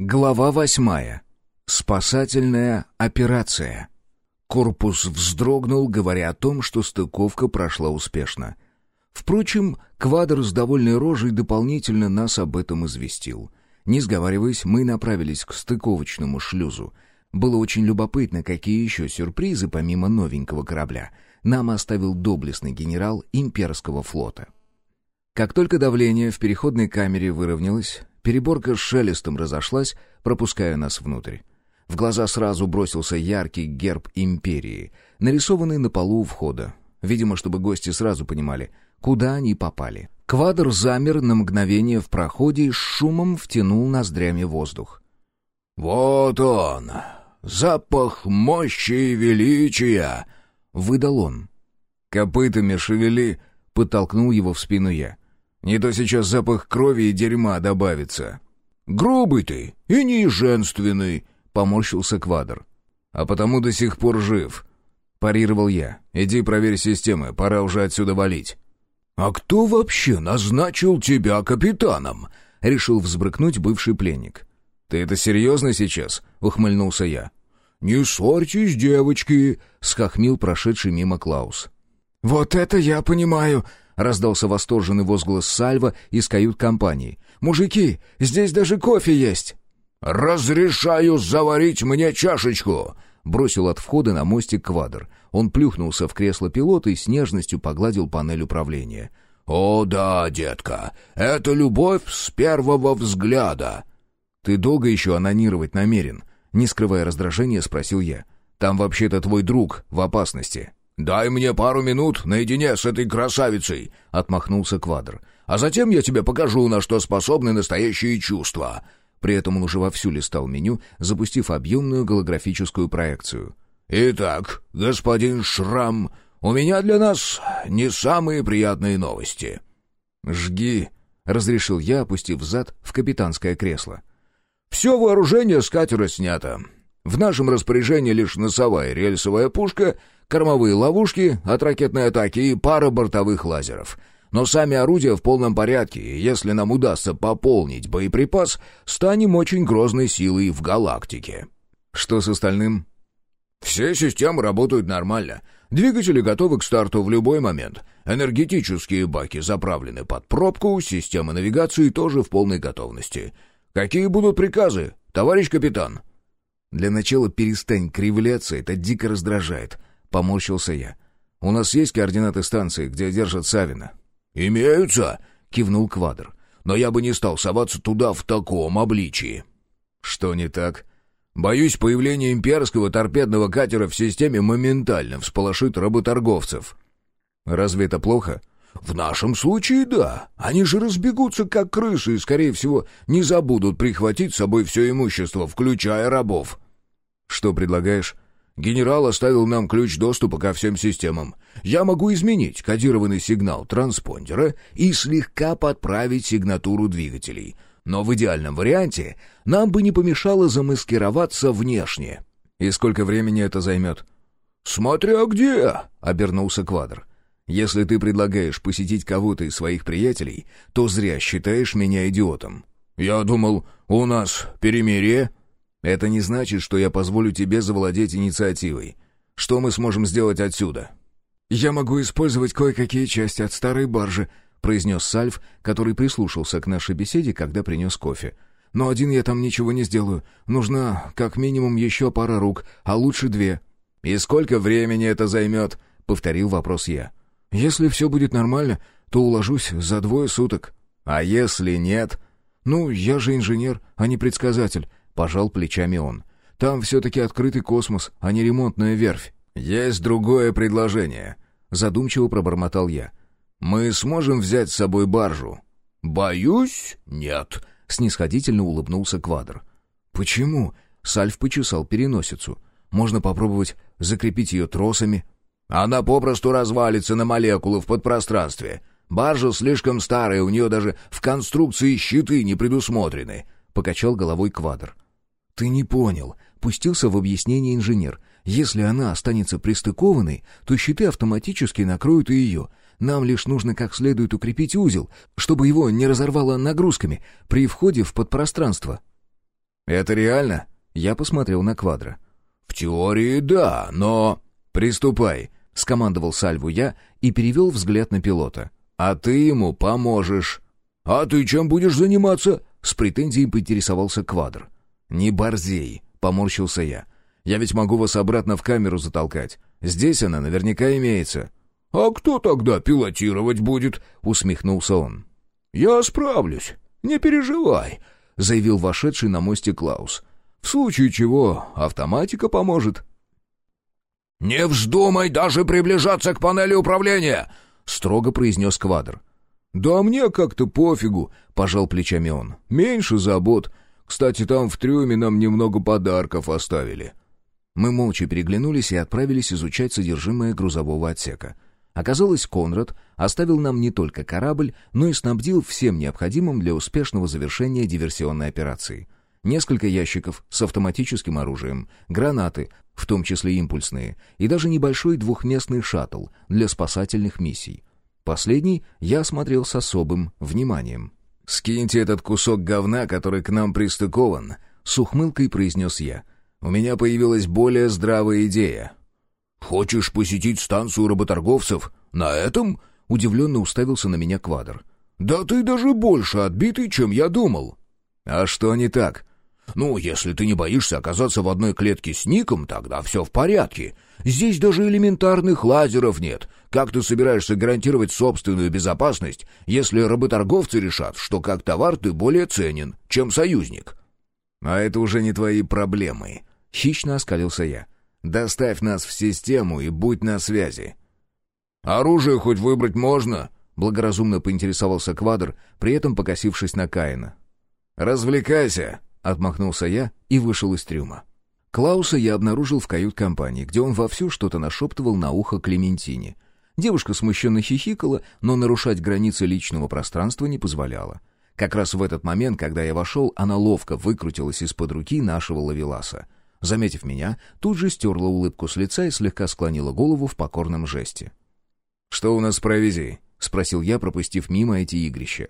Глава восьмая. Спасательная операция. Корпус вздрогнул, говоря о том, что стыковка прошла успешно. Впрочем, Квадр с довольной рожей дополнительно нас об этом известил. Не сговариваясь, мы направились к стыковочному шлюзу. Было очень любопытно, какие еще сюрпризы, помимо новенького корабля, нам оставил доблестный генерал имперского флота. Как только давление в переходной камере выровнялось, Переборка с шелестом разошлась, пропуская нас внутрь. В глаза сразу бросился яркий герб империи, нарисованный на полу у входа. Видимо, чтобы гости сразу понимали, куда они попали. Квадр замер на мгновение в проходе и с шумом втянул ноздрями воздух. «Вот он! Запах мощи и величия!» — выдал он. «Копытами шевели!» — подтолкнул его в спину я. Не то сейчас запах крови и дерьма добавится». «Грубый ты и не женственный», — поморщился Квадр. «А потому до сих пор жив», — парировал я. «Иди проверь системы, пора уже отсюда валить». «А кто вообще назначил тебя капитаном?» — решил взбрыкнуть бывший пленник. «Ты это серьезно сейчас?» — ухмыльнулся я. «Не ссорьтесь, девочки!» — схохмил прошедший мимо Клаус. «Вот это я понимаю!» Раздался восторженный возглас Сальва из кают-компании. «Мужики, здесь даже кофе есть!» «Разрешаю заварить мне чашечку!» Бросил от входа на мостик квадр. Он плюхнулся в кресло пилота и с нежностью погладил панель управления. «О да, детка, это любовь с первого взгляда!» «Ты долго еще анонировать намерен?» Не скрывая раздражения, спросил я. «Там вообще-то твой друг в опасности». «Дай мне пару минут наедине с этой красавицей», — отмахнулся Квадр. «А затем я тебе покажу, на что способны настоящие чувства». При этом он уже вовсю листал меню, запустив объемную голографическую проекцию. «Итак, господин Шрам, у меня для нас не самые приятные новости». «Жги», — разрешил я, опустив зад в капитанское кресло. «Все вооружение с катера снято. В нашем распоряжении лишь носовая рельсовая пушка — кормовые ловушки от ракетной атаки и пара бортовых лазеров. Но сами орудия в полном порядке, и если нам удастся пополнить боеприпас, станем очень грозной силой в галактике. Что с остальным? Все системы работают нормально. Двигатели готовы к старту в любой момент. Энергетические баки заправлены под пробку, система навигации тоже в полной готовности. Какие будут приказы, товарищ капитан? Для начала перестань кривляться, это дико раздражает. — поморщился я. «У нас есть координаты станции, где держат Савина?» «Имеются», — кивнул Квадр. «Но я бы не стал соваться туда в таком обличии». «Что не так?» «Боюсь, появление имперского торпедного катера в системе моментально всполошит работорговцев». «Разве это плохо?» «В нашем случае да. Они же разбегутся, как крысы, и, скорее всего, не забудут прихватить с собой все имущество, включая рабов». «Что предлагаешь?» Генерал оставил нам ключ доступа ко всем системам. Я могу изменить кодированный сигнал транспондера и слегка подправить сигнатуру двигателей. Но в идеальном варианте нам бы не помешало замаскироваться внешне. И сколько времени это займет? «Смотря где!» — обернулся Квадр. «Если ты предлагаешь посетить кого-то из своих приятелей, то зря считаешь меня идиотом». «Я думал, у нас перемирие?» Это не значит, что я позволю тебе завладеть инициативой. Что мы сможем сделать отсюда?» «Я могу использовать кое-какие части от старой баржи», — произнес Сальв, который прислушался к нашей беседе, когда принес кофе. «Но один я там ничего не сделаю. Нужна как минимум еще пара рук, а лучше две». «И сколько времени это займет?» — повторил вопрос я. «Если все будет нормально, то уложусь за двое суток». «А если нет?» «Ну, я же инженер, а не предсказатель. Пожал плечами он. «Там все-таки открытый космос, а не ремонтная верфь». «Есть другое предложение», — задумчиво пробормотал я. «Мы сможем взять с собой баржу?» «Боюсь, нет», — снисходительно улыбнулся Квадр. «Почему?» — Сальф почесал переносицу. «Можно попробовать закрепить ее тросами». «Она попросту развалится на молекулы в подпространстве. Баржа слишком старая, у нее даже в конструкции щиты не предусмотрены», — покачал головой Квадр. «Ты не понял», — пустился в объяснение инженер. «Если она останется пристыкованной, то щиты автоматически накроют и ее. Нам лишь нужно как следует укрепить узел, чтобы его не разорвало нагрузками при входе в подпространство». «Это реально?» Я посмотрел на квадро. «В теории да, но...» «Приступай», — скомандовал Сальву я и перевел взгляд на пилота. «А ты ему поможешь». «А ты чем будешь заниматься?» — с претензией поинтересовался квадр. «Не борзей», — поморщился я. «Я ведь могу вас обратно в камеру затолкать. Здесь она наверняка имеется». «А кто тогда пилотировать будет?» — усмехнулся он. «Я справлюсь, не переживай», — заявил вошедший на мосте Клаус. «В случае чего автоматика поможет». «Не вздумай даже приближаться к панели управления!» — строго произнес Квадр. «Да мне как-то пофигу», — пожал плечами он. «Меньше забот. Кстати, там в трюме нам немного подарков оставили». Мы молча переглянулись и отправились изучать содержимое грузового отсека. Оказалось, Конрад оставил нам не только корабль, но и снабдил всем необходимым для успешного завершения диверсионной операции. Несколько ящиков с автоматическим оружием, гранаты, в том числе импульсные, и даже небольшой двухместный шаттл для спасательных миссий. Последний я осмотрел с особым вниманием. «Скиньте этот кусок говна, который к нам пристыкован», — с ухмылкой произнес я. «У меня появилась более здравая идея». «Хочешь посетить станцию работорговцев? На этом?» — удивленно уставился на меня Квадр. «Да ты даже больше отбитый, чем я думал». «А что не так?» «Ну, если ты не боишься оказаться в одной клетке с Ником, тогда все в порядке. Здесь даже элементарных лазеров нет. Как ты собираешься гарантировать собственную безопасность, если работорговцы решат, что как товар ты более ценен, чем союзник?» «А это уже не твои проблемы», — хищно оскалился я. Доставь нас в систему и будь на связи». «Оружие хоть выбрать можно?» — благоразумно поинтересовался Квадр, при этом покосившись на Каина. «Развлекайся!» — отмахнулся я и вышел из трюма. Клауса я обнаружил в кают-компании, где он вовсю что-то нашептывал на ухо Клементине. Девушка смущенно хихикала, но нарушать границы личного пространства не позволяла. Как раз в этот момент, когда я вошел, она ловко выкрутилась из-под руки нашего лавеласа — Заметив меня, тут же стерла улыбку с лица и слегка склонила голову в покорном жесте. «Что у нас с провизией?» — спросил я, пропустив мимо эти игрища.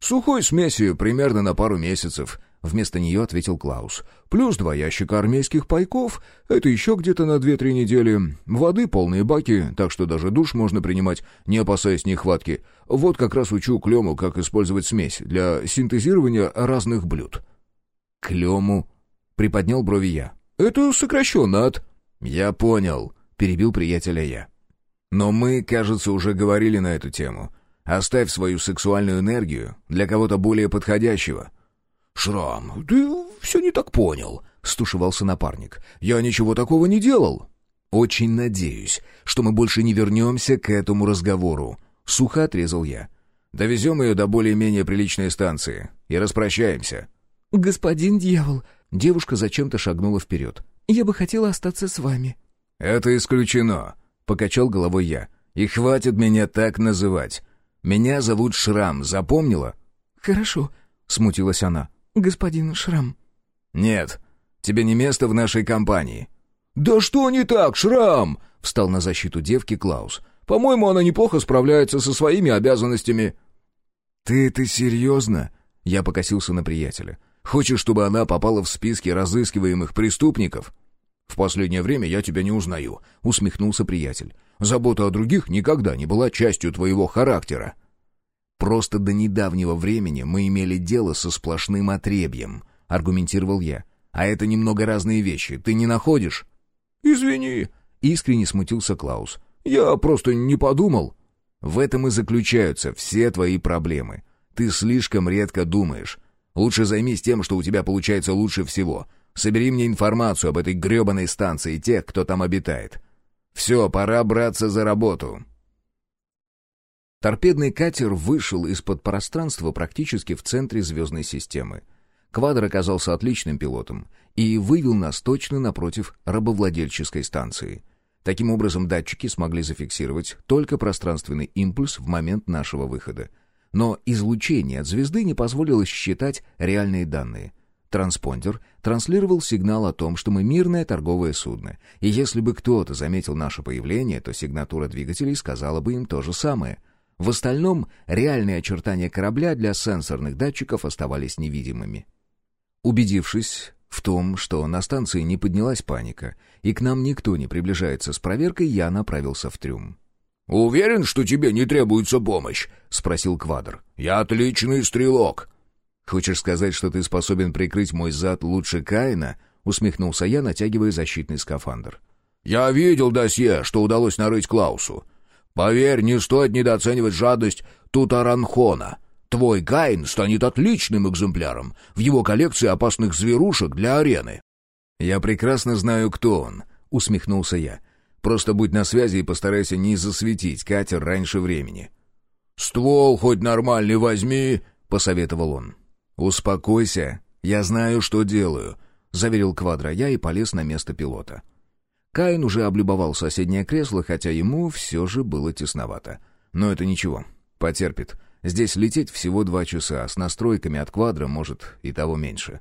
«Сухой смесью примерно на пару месяцев», — вместо нее ответил Клаус. «Плюс два ящика армейских пайков, это еще где-то на две-три недели. Воды полные баки, так что даже душ можно принимать, не опасаясь нехватки. Вот как раз учу Клему, как использовать смесь для синтезирования разных блюд». «Клему?» — приподнял брови я. «Это сокращенно от...» «Я понял», — перебил приятеля я. «Но мы, кажется, уже говорили на эту тему. Оставь свою сексуальную энергию для кого-то более подходящего». «Шрам, ты все не так понял», — стушевался напарник. «Я ничего такого не делал». «Очень надеюсь, что мы больше не вернемся к этому разговору», — сухо отрезал я. «Довезем ее до более-менее приличной станции и распрощаемся». «Господин дьявол», Девушка зачем-то шагнула вперед. «Я бы хотела остаться с вами». «Это исключено», — покачал головой я. «И хватит меня так называть. Меня зовут Шрам, запомнила?» «Хорошо», — смутилась она. «Господин Шрам». «Нет, тебе не место в нашей компании». «Да что не так, Шрам?» — встал на защиту девки Клаус. «По-моему, она неплохо справляется со своими обязанностями». «Ты это серьезно?» — я покосился на приятеля. Хочешь, чтобы она попала в списки разыскиваемых преступников?» «В последнее время я тебя не узнаю», — усмехнулся приятель. «Забота о других никогда не была частью твоего характера». «Просто до недавнего времени мы имели дело со сплошным отребьем», — аргументировал я. «А это немного разные вещи, ты не находишь?» «Извини», — искренне смутился Клаус. «Я просто не подумал». «В этом и заключаются все твои проблемы. Ты слишком редко думаешь. Лучше займись тем, что у тебя получается лучше всего. Собери мне информацию об этой гребаной станции и тех, кто там обитает. Все, пора браться за работу». Торпедный катер вышел из-под пространства практически в центре звездной системы. Квадр оказался отличным пилотом и вывел нас точно напротив рабовладельческой станции. Таким образом, датчики смогли зафиксировать только пространственный импульс в момент нашего выхода — но излучение от звезды не позволило считать реальные данные. Транспондер транслировал сигнал о том, что мы мирное торговое судно, и если бы кто-то заметил наше появление, то сигнатура двигателей сказала бы им то же самое. В остальном, реальные очертания корабля для сенсорных датчиков оставались невидимыми. Убедившись, В том, что на станции не поднялась паника, и к нам никто не приближается с проверкой, я направился в трюм. «Уверен, что тебе не требуется помощь?» — спросил Квадр. «Я отличный стрелок». «Хочешь сказать, что ты способен прикрыть мой зад лучше Каина?» — усмехнулся я, натягивая защитный скафандр. «Я видел досье, что удалось нарыть Клаусу. Поверь, не стоит недооценивать жадность Тутаранхона. Твой Каин станет отличным экземпляром в его коллекции опасных зверушек для арены». «Я прекрасно знаю, кто он», — усмехнулся я. «Просто будь на связи и постарайся не засветить катер раньше времени». «Ствол хоть нормальный возьми», — посоветовал он. «Успокойся, я знаю, что делаю», — заверил Квадро я и полез на место пилота. Каин уже облюбовал соседнее кресло, хотя ему все же было тесновато. Но это ничего, потерпит. Здесь лететь всего два часа, с настройками от квадра, может, и того меньше.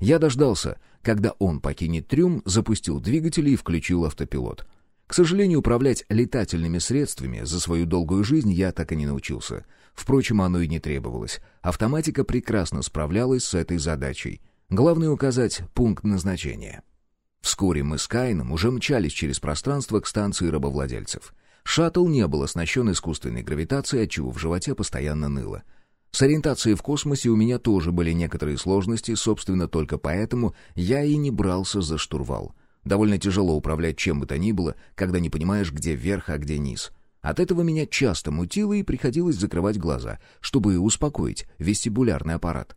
Я дождался, когда он покинет трюм, запустил двигатели и включил автопилот. К сожалению, управлять летательными средствами за свою долгую жизнь я так и не научился. Впрочем, оно и не требовалось. Автоматика прекрасно справлялась с этой задачей. Главное указать пункт назначения. Вскоре мы с Кайном уже мчались через пространство к станции рабовладельцев. Шаттл не был оснащен искусственной гравитацией, отчего в животе постоянно ныло. С ориентацией в космосе у меня тоже были некоторые сложности, собственно, только поэтому я и не брался за штурвал. Довольно тяжело управлять чем бы то ни было, когда не понимаешь, где верх, а где низ. От этого меня часто мутило и приходилось закрывать глаза, чтобы успокоить вестибулярный аппарат.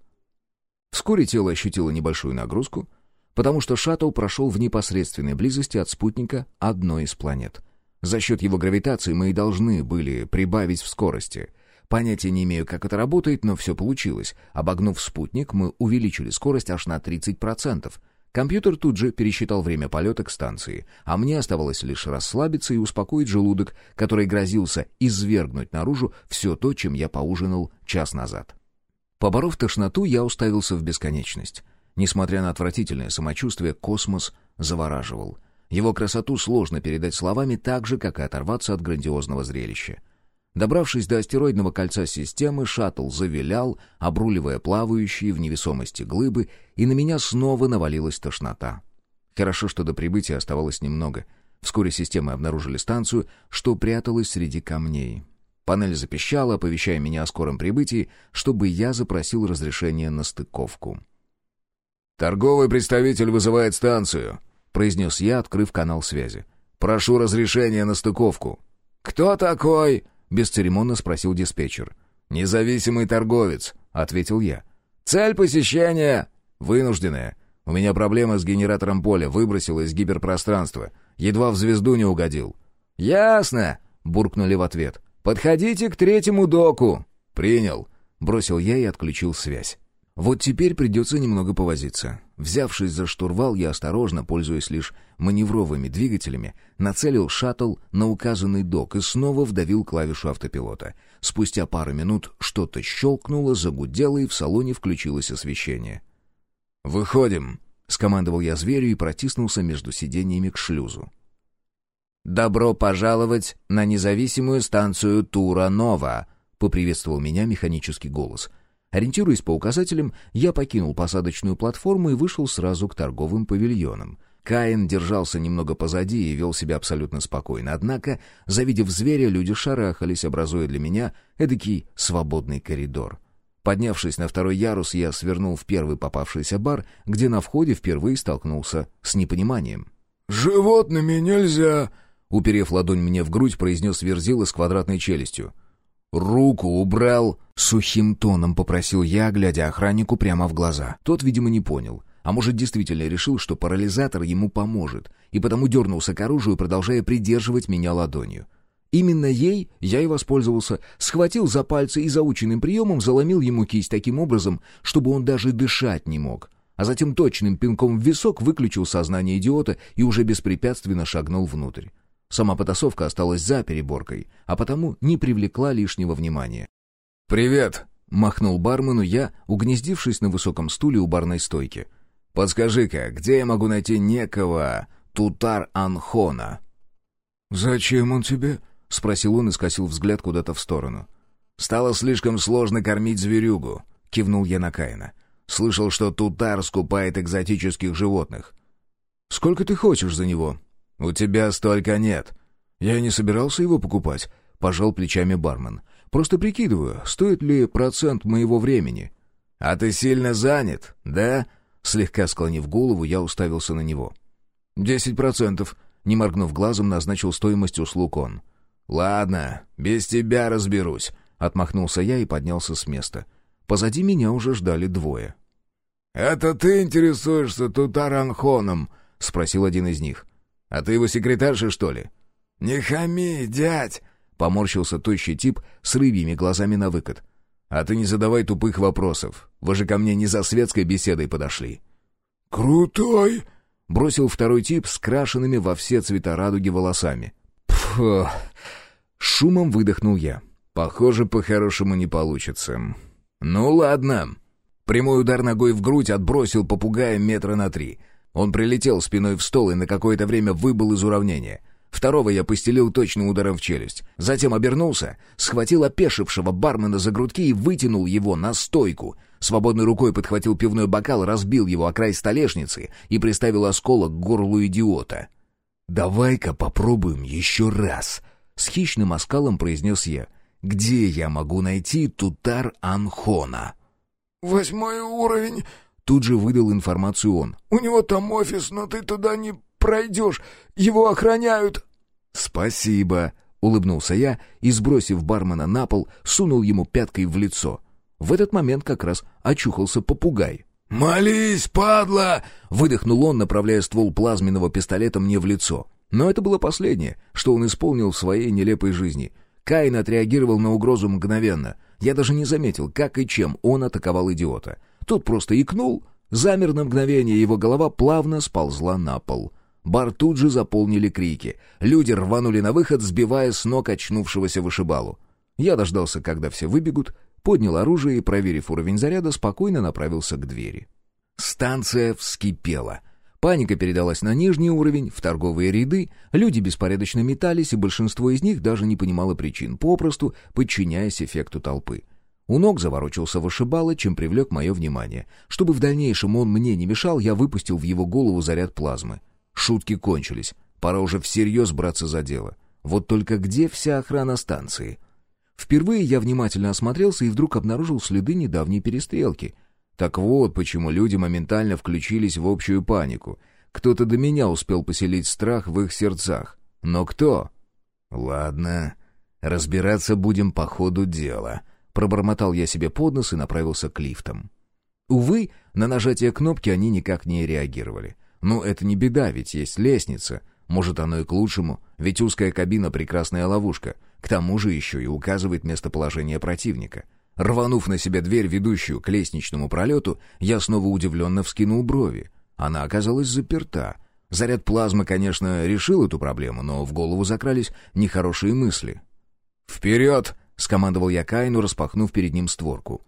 Вскоре тело ощутило небольшую нагрузку, потому что шаттл прошел в непосредственной близости от спутника одной из планет. За счет его гравитации мы и должны были прибавить в скорости. Понятия не имею, как это работает, но все получилось. Обогнув спутник, мы увеличили скорость аж на 30%. Компьютер тут же пересчитал время полета к станции, а мне оставалось лишь расслабиться и успокоить желудок, который грозился извергнуть наружу все то, чем я поужинал час назад. Поборов тошноту, я уставился в бесконечность. Несмотря на отвратительное самочувствие, космос завораживал — его красоту сложно передать словами так же, как и оторваться от грандиозного зрелища. Добравшись до астероидного кольца системы, шаттл завилял, обруливая плавающие в невесомости глыбы, и на меня снова навалилась тошнота. Хорошо, что до прибытия оставалось немного. Вскоре системы обнаружили станцию, что пряталась среди камней. Панель запищала, оповещая меня о скором прибытии, чтобы я запросил разрешение на стыковку. «Торговый представитель вызывает станцию», произнес я, открыв канал связи. «Прошу разрешения на стыковку». «Кто такой?» — бесцеремонно спросил диспетчер. «Независимый торговец», — ответил я. «Цель посещения?» «Вынужденная. У меня проблема с генератором поля, выбросил из гиперпространства. Едва в звезду не угодил». «Ясно», — буркнули в ответ. «Подходите к третьему доку». «Принял», — бросил я и отключил связь. Вот теперь придется немного повозиться. Взявшись за штурвал, я осторожно, пользуясь лишь маневровыми двигателями, нацелил шаттл на указанный док и снова вдавил клавишу автопилота. Спустя пару минут что-то щелкнуло, загудело, и в салоне включилось освещение. «Выходим!» — скомандовал я зверю и протиснулся между сиденьями к шлюзу. «Добро пожаловать на независимую станцию Тура-Нова!» — поприветствовал меня механический голос — Ориентируясь по указателям, я покинул посадочную платформу и вышел сразу к торговым павильонам. Каин держался немного позади и вел себя абсолютно спокойно. Однако, завидев зверя, люди шарахались, образуя для меня эдакий свободный коридор. Поднявшись на второй ярус, я свернул в первый попавшийся бар, где на входе впервые столкнулся с непониманием. «Животными нельзя!» Уперев ладонь мне в грудь, произнес Верзила с квадратной челюстью. «Руку убрал!» — сухим тоном попросил я, глядя охраннику прямо в глаза. Тот, видимо, не понял. А может, действительно решил, что парализатор ему поможет, и потому дернулся к оружию, продолжая придерживать меня ладонью. Именно ей я и воспользовался, схватил за пальцы и заученным приемом заломил ему кисть таким образом, чтобы он даже дышать не мог. А затем точным пинком в висок выключил сознание идиота и уже беспрепятственно шагнул внутрь. Сама потасовка осталась за переборкой, а потому не привлекла лишнего внимания. «Привет!» — махнул бармену я, угнездившись на высоком стуле у барной стойки. «Подскажи-ка, где я могу найти некого Тутар-Анхона?» «Зачем он тебе?» — спросил он и скосил взгляд куда-то в сторону. «Стало слишком сложно кормить зверюгу», — кивнул я на Каина. Слышал, что Тутар скупает экзотических животных. «Сколько ты хочешь за него?» «У тебя столько нет». «Я не собирался его покупать», — пожал плечами бармен. «Просто прикидываю, стоит ли процент моего времени». «А ты сильно занят, да?» Слегка склонив голову, я уставился на него. «Десять процентов», — не моргнув глазом, назначил стоимость услуг он. «Ладно, без тебя разберусь», — отмахнулся я и поднялся с места. Позади меня уже ждали двое. «Это ты интересуешься Тутаранхоном?» — спросил один из них. «А ты его секретарша, что ли?» «Не хами, дядь!» — поморщился тощий тип с рыбьими глазами на выкат. «А ты не задавай тупых вопросов. Вы же ко мне не за светской беседой подошли». «Крутой!» — бросил второй тип с крашенными во все цвета радуги волосами. «Пфу!» — шумом выдохнул я. «Похоже, по-хорошему не получится. Ну ладно». Прямой удар ногой в грудь отбросил попугая метра на три. Он прилетел спиной в стол и на какое-то время выбыл из уравнения. Второго я постелил точным ударом в челюсть. Затем обернулся, схватил опешившего бармена за грудки и вытянул его на стойку. Свободной рукой подхватил пивной бокал, разбил его о край столешницы и приставил осколок к горлу идиота. «Давай-ка попробуем еще раз», — с хищным оскалом произнес я. «Где я могу найти Тутар Анхона?» «Восьмой уровень», — тут же выдал информацию он. «У него там офис, но ты туда не пройдешь. Его охраняют». «Спасибо», — улыбнулся я и, сбросив бармена на пол, сунул ему пяткой в лицо. В этот момент как раз очухался попугай. «Молись, падла!» — выдохнул он, направляя ствол плазменного пистолета мне в лицо. Но это было последнее, что он исполнил в своей нелепой жизни. Каин отреагировал на угрозу мгновенно. Я даже не заметил, как и чем он атаковал идиота. Тот просто икнул, замер на мгновение, его голова плавно сползла на пол. Бар тут же заполнили крики. Люди рванули на выход, сбивая с ног очнувшегося вышибалу. Я дождался, когда все выбегут, поднял оружие и, проверив уровень заряда, спокойно направился к двери. Станция вскипела. Паника передалась на нижний уровень, в торговые ряды, люди беспорядочно метались, и большинство из них даже не понимало причин, попросту подчиняясь эффекту толпы. У ног заворочился вышибала, чем привлек мое внимание. Чтобы в дальнейшем он мне не мешал, я выпустил в его голову заряд плазмы. Шутки кончились. Пора уже всерьез браться за дело. Вот только где вся охрана станции? Впервые я внимательно осмотрелся и вдруг обнаружил следы недавней перестрелки. Так вот, почему люди моментально включились в общую панику. Кто-то до меня успел поселить страх в их сердцах. Но кто? Ладно, разбираться будем по ходу дела. Пробормотал я себе под нос и направился к лифтам. Увы, на нажатие кнопки они никак не реагировали. Ну, это не беда, ведь есть лестница. Может, оно и к лучшему, ведь узкая кабина — прекрасная ловушка. К тому же еще и указывает местоположение противника. Рванув на себя дверь, ведущую к лестничному пролету, я снова удивленно вскинул брови. Она оказалась заперта. Заряд плазмы, конечно, решил эту проблему, но в голову закрались нехорошие мысли. «Вперед!» — скомандовал я Кайну, распахнув перед ним створку.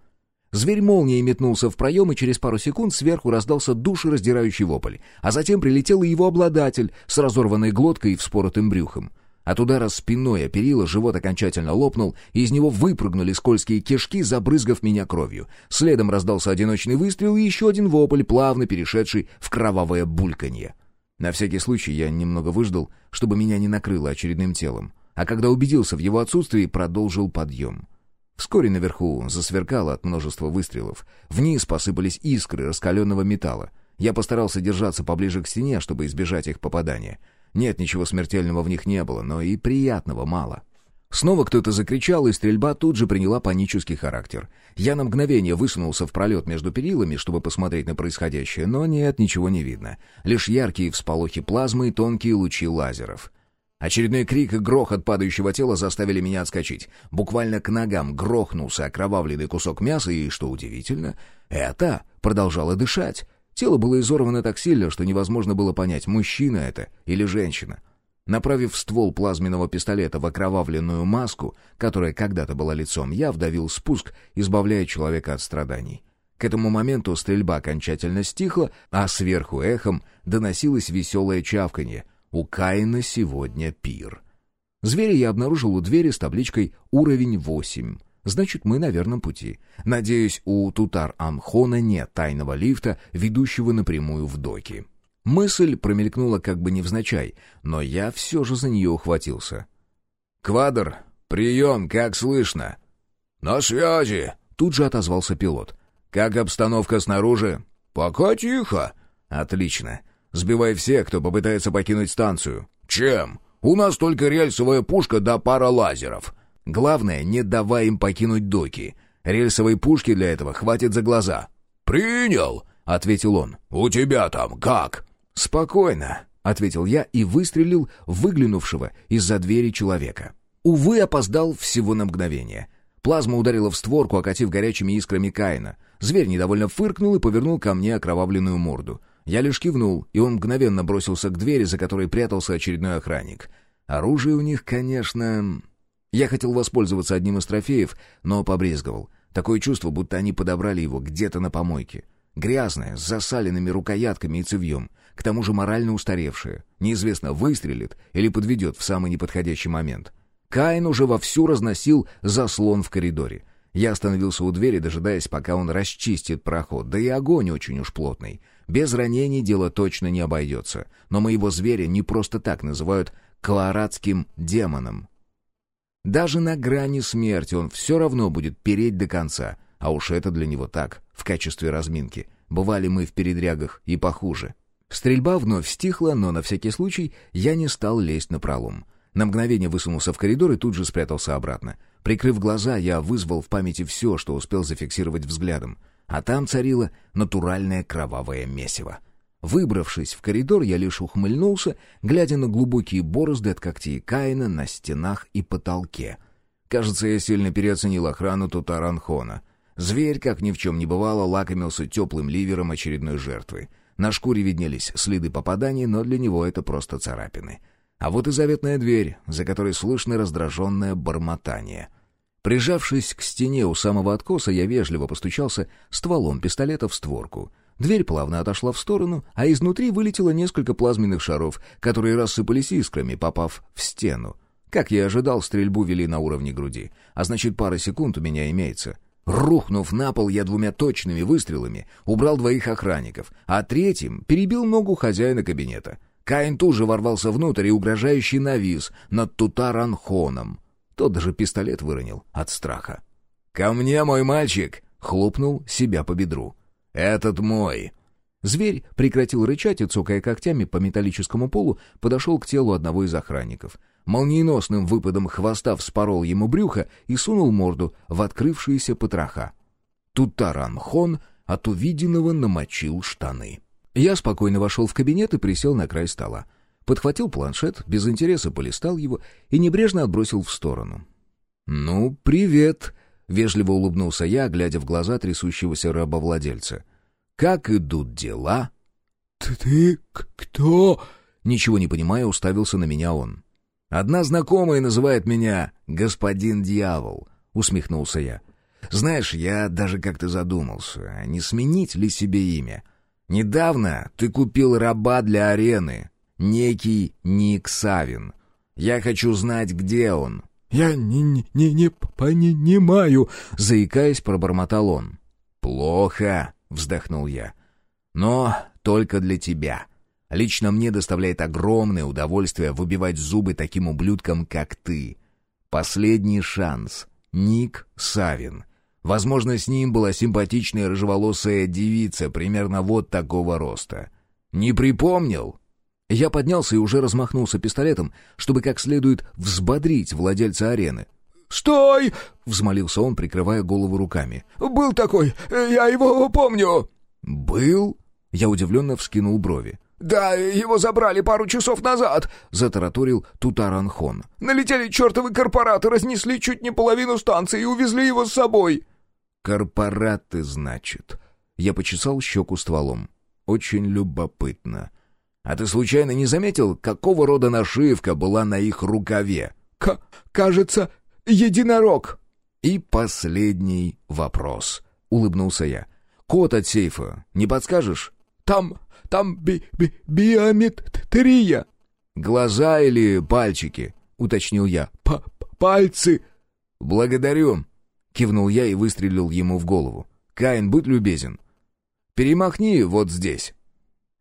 Зверь молнией метнулся в проем, и через пару секунд сверху раздался душераздирающий вопль, а затем прилетел и его обладатель с разорванной глоткой и вспоротым брюхом. От удара спиной о перила живот окончательно лопнул, и из него выпрыгнули скользкие кишки, забрызгав меня кровью. Следом раздался одиночный выстрел и еще один вопль, плавно перешедший в кровавое бульканье. На всякий случай я немного выждал, чтобы меня не накрыло очередным телом, а когда убедился в его отсутствии, продолжил подъем. Вскоре наверху засверкало от множества выстрелов. Вниз посыпались искры раскаленного металла. Я постарался держаться поближе к стене, чтобы избежать их попадания. Нет, ничего смертельного в них не было, но и приятного мало. Снова кто-то закричал, и стрельба тут же приняла панический характер. Я на мгновение высунулся в пролет между перилами, чтобы посмотреть на происходящее, но нет, ничего не видно. Лишь яркие всполохи плазмы и тонкие лучи лазеров. Очередной крик и грохот падающего тела заставили меня отскочить. Буквально к ногам грохнулся окровавленный кусок мяса, и, что удивительно, это продолжало дышать. Тело было изорвано так сильно, что невозможно было понять, мужчина это или женщина. Направив ствол плазменного пистолета в окровавленную маску, которая когда-то была лицом, я вдавил спуск, избавляя человека от страданий. К этому моменту стрельба окончательно стихла, а сверху эхом доносилось веселое чавканье — у Каина сегодня пир. Зверя я обнаружил у двери с табличкой «Уровень 8». Значит, мы на верном пути. Надеюсь, у Тутар-Амхона нет тайного лифта, ведущего напрямую в доки. Мысль промелькнула как бы невзначай, но я все же за нее ухватился. «Квадр, прием, как слышно?» «На связи!» — тут же отозвался пилот. «Как обстановка снаружи?» «Пока тихо». «Отлично. Сбивай всех, кто попытается покинуть станцию». «Чем? У нас только рельсовая пушка да пара лазеров». «Главное, не давай им покинуть доки. Рельсовой пушки для этого хватит за глаза». «Принял», — ответил он. «У тебя там как?» «Спокойно», — ответил я и выстрелил выглянувшего из-за двери человека. Увы, опоздал всего на мгновение. Плазма ударила в створку, окатив горячими искрами Каина. Зверь недовольно фыркнул и повернул ко мне окровавленную морду. Я лишь кивнул, и он мгновенно бросился к двери, за которой прятался очередной охранник. Оружие у них, конечно... Я хотел воспользоваться одним из трофеев, но побрезговал. Такое чувство, будто они подобрали его где-то на помойке. Грязное, с засаленными рукоятками и цевьем. К тому же морально устаревшее. Неизвестно, выстрелит или подведет в самый неподходящий момент. Каин уже вовсю разносил заслон в коридоре. Я остановился у двери, дожидаясь, пока он расчистит проход, да и огонь очень уж плотный. Без ранений дело точно не обойдется, но моего зверя не просто так называют «колорадским демоном». Даже на грани смерти он все равно будет переть до конца, а уж это для него так, в качестве разминки. Бывали мы в передрягах и похуже. Стрельба вновь стихла, но на всякий случай я не стал лезть на пролом. На мгновение высунулся в коридор и тут же спрятался обратно. Прикрыв глаза, я вызвал в памяти все, что успел зафиксировать взглядом. А там царило натуральное кровавое месиво. Выбравшись в коридор, я лишь ухмыльнулся, глядя на глубокие борозды от когтей Каина на стенах и потолке. Кажется, я сильно переоценил охрану Тутаранхона. Зверь, как ни в чем не бывало, лакомился теплым ливером очередной жертвы. На шкуре виднелись следы попаданий, но для него это просто царапины. А вот и заветная дверь, за которой слышно раздраженное бормотание. Прижавшись к стене у самого откоса, я вежливо постучался стволом пистолета в створку. Дверь плавно отошла в сторону, а изнутри вылетело несколько плазменных шаров, которые рассыпались искрами, попав в стену. Как я ожидал, стрельбу вели на уровне груди, а значит, пара секунд у меня имеется. Рухнув на пол, я двумя точными выстрелами убрал двоих охранников, а третьим перебил ногу хозяина кабинета — Каин тут же ворвался внутрь и угрожающий навис над Тутаранхоном. Тот даже пистолет выронил от страха. «Ко мне, мой мальчик!» — хлопнул себя по бедру. «Этот мой!» Зверь прекратил рычать и, цокая когтями по металлическому полу, подошел к телу одного из охранников. Молниеносным выпадом хвоста вспорол ему брюхо и сунул морду в открывшиеся потроха. Тутаранхон от увиденного намочил штаны. Я спокойно вошел в кабинет и присел на край стола. Подхватил планшет, без интереса полистал его и небрежно отбросил в сторону. «Ну, привет!» — вежливо улыбнулся я, глядя в глаза трясущегося рабовладельца. «Как идут дела?» «Ты кто?» Ничего не понимая, уставился на меня он. «Одна знакомая называет меня господин дьявол», — усмехнулся я. «Знаешь, я даже как-то задумался, а не сменить ли себе имя?» Недавно ты купил раба для арены, некий Ник Савин. Я хочу знать, где он». «Я не, не, не, понимаю», — заикаясь, пробормотал он. «Плохо», — вздохнул я. «Но только для тебя. Лично мне доставляет огромное удовольствие выбивать зубы таким ублюдкам, как ты. Последний шанс. Ник Савин. Возможно, с ним была симпатичная рыжеволосая девица, примерно вот такого роста. «Не припомнил?» Я поднялся и уже размахнулся пистолетом, чтобы как следует взбодрить владельца арены. «Стой!» — взмолился он, прикрывая голову руками. «Был такой! Я его помню!» «Был?» — я удивленно вскинул брови. «Да, его забрали пару часов назад», — затараторил Тутаранхон. «Налетели чертовы корпораты, разнесли чуть не половину станции и увезли его с собой». «Корпораты, значит». Я почесал щеку стволом. «Очень любопытно. А ты случайно не заметил, какого рода нашивка была на их рукаве?» К «Кажется, единорог». «И последний вопрос», — улыбнулся я. «Код от сейфа не подскажешь?» «Там там би би биометрия». «Глаза или пальчики?» — уточнил я. П «Пальцы». «Благодарю». кивнул я и выстрелил ему в голову. «Каин, будь любезен. Перемахни вот здесь».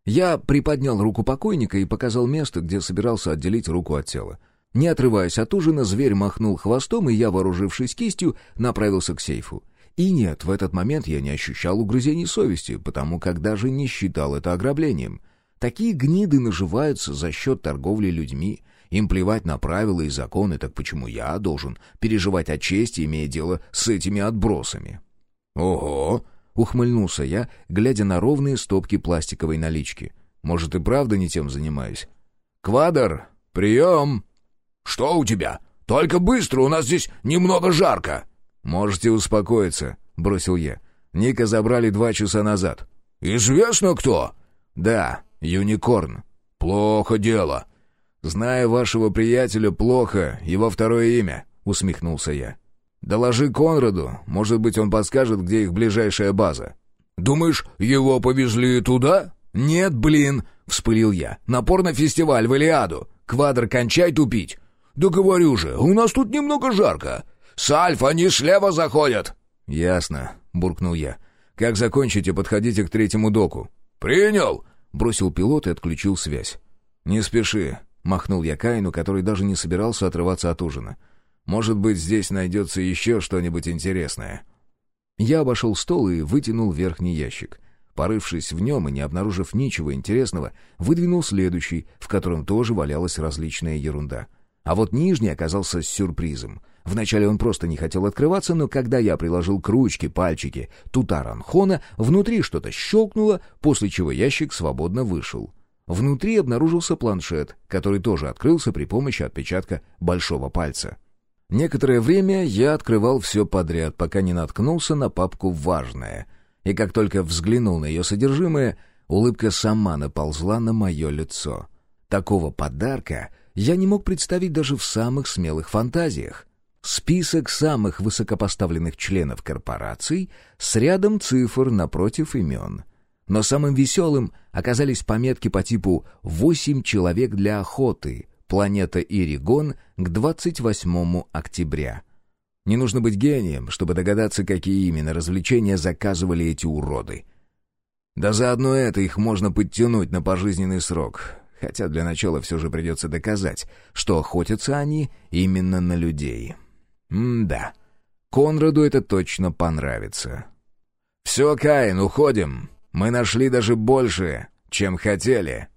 Я приподнял руку покойника и показал место, где собирался отделить руку от тела. Не отрываясь от ужина, зверь махнул хвостом, и я, вооружившись кистью, направился к сейфу. И нет, в этот момент я не ощущал угрызений совести, потому как даже не считал это ограблением. Такие гниды наживаются за счет торговли людьми. Им плевать на правила и законы, так почему я должен переживать о чести, имея дело с этими отбросами? «Ого!» — ухмыльнулся я, глядя на ровные стопки пластиковой налички. «Может, и правда не тем занимаюсь?» «Квадр, прием!» «Что у тебя? Только быстро, у нас здесь немного жарко!» «Можете успокоиться», — бросил я. «Ника забрали два часа назад». «Известно кто?» «Да, Юникорн». «Плохо дело». «Зная вашего приятеля, плохо, его второе имя», — усмехнулся я. «Доложи Конраду, может быть, он подскажет, где их ближайшая база». «Думаешь, его повезли туда?» «Нет, блин!» — вспылил я. «На порнофестиваль в Илиаду! Квадр, кончай тупить!» «Да говорю же, у нас тут немного жарко. С Альф они слева заходят». «Ясно», — буркнул я. «Как закончите, подходите к третьему доку». «Принял!» — бросил пилот и отключил связь. «Не спеши», — махнул я Каину, который даже не собирался отрываться от ужина. «Может быть, здесь найдется еще что-нибудь интересное». Я обошел стол и вытянул верхний ящик. Порывшись в нем и не обнаружив ничего интересного, выдвинул следующий, в котором тоже валялась различная ерунда. А вот нижний оказался сюрпризом. Вначале он просто не хотел открываться, но когда я приложил к ручке пальчики Тутаранхона, внутри что-то щелкнуло, после чего ящик свободно вышел. Внутри обнаружился планшет, который тоже открылся при помощи отпечатка большого пальца. Некоторое время я открывал все подряд, пока не наткнулся на папку «Важное». И как только взглянул на ее содержимое, улыбка сама наползла на мое лицо. Такого подарка я не мог представить даже в самых смелых фантазиях. Список самых высокопоставленных членов корпораций с рядом цифр напротив имен. Но самым веселым оказались пометки по типу «восемь человек для охоты», «Планета Иригон» к 28 октября. Не нужно быть гением, чтобы догадаться, какие именно развлечения заказывали эти уроды. Да заодно это их можно подтянуть на пожизненный срок, хотя для начала все же придется доказать, что охотятся они именно на людей. М-да. Конраду это точно понравится. «Все, Каин, уходим. Мы нашли даже больше, чем хотели».